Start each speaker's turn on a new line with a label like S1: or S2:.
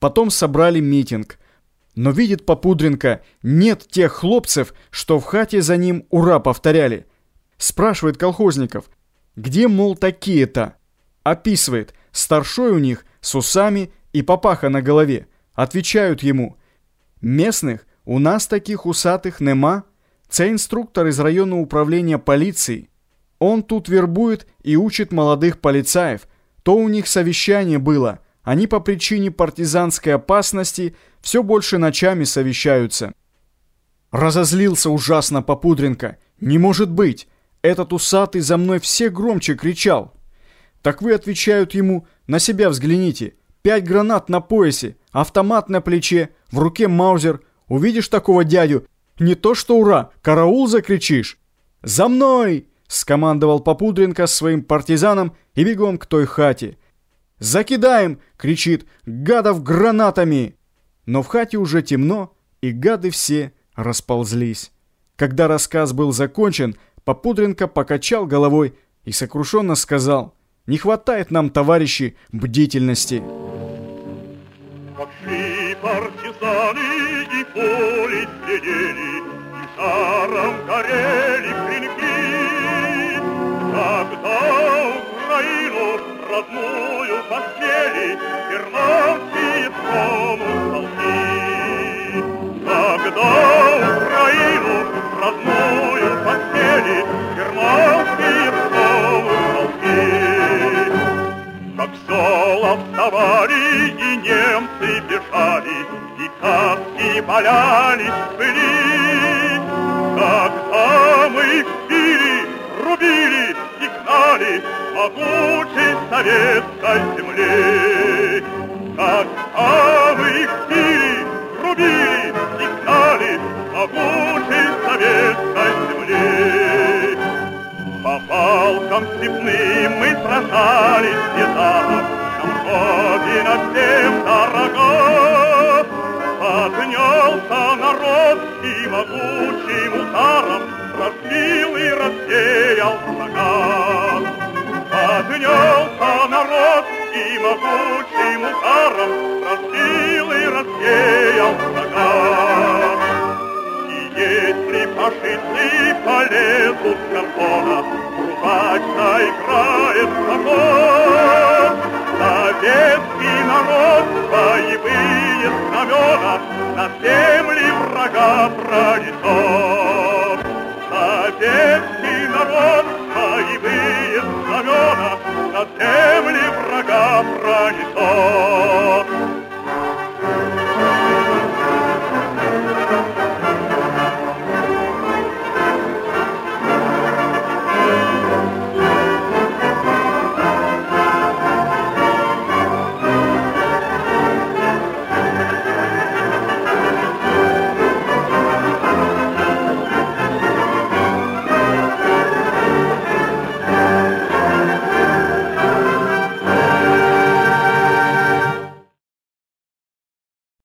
S1: Потом собрали митинг. Но видит Попудренко, нет тех хлопцев, что в хате за ним «Ура!» повторяли. Спрашивает колхозников, где, мол, такие-то? Описывает, старшой у них с усами и папаха на голове. Отвечают ему, местных у нас таких усатых нема. Це инструктор из районного управления полиции. Он тут вербует и учит молодых полицаев. То у них совещание было – они по причине партизанской опасности все больше ночами совещаются. Разозлился ужасно Попудренко. «Не может быть! Этот усатый за мной все громче кричал!» Так вы, отвечают ему, на себя взгляните. Пять гранат на поясе, автомат на плече, в руке маузер. Увидишь такого дядю, не то что ура, караул закричишь. «За мной!» — скомандовал Попудренко своим партизанам и бегом к той хате. «Закидаем!» — кричит «Гадов гранатами!» Но в хате уже темно, и гады все расползлись. Когда рассказ был закончен, Попудренко покачал головой и сокрушенно сказал «Не хватает нам, товарищи, бдительности!»
S2: Пошли партизаны и поле сидели, И жаром горели клинки. Когда Украину родную постели Германские полки. Когда Украину родную постели Германские полки. Как села вставали и немцы бежали, И каски валялись в пыли. Когда мы били, рубили и гнали могучей советской земли. Как мы их били, рубили и гнали могучей советской земли. По палкам степным мы сражались недаром, Нам Родина всем дорога. Поднялся народ и могучим могучим ударом Разбил и рассеял врага. И если фашисты полезут с картона, Трубач заиграет закон. Советский народ боевые знамена На земли врага пронесет. Советский народ боевые знамена на земли врага пронесет.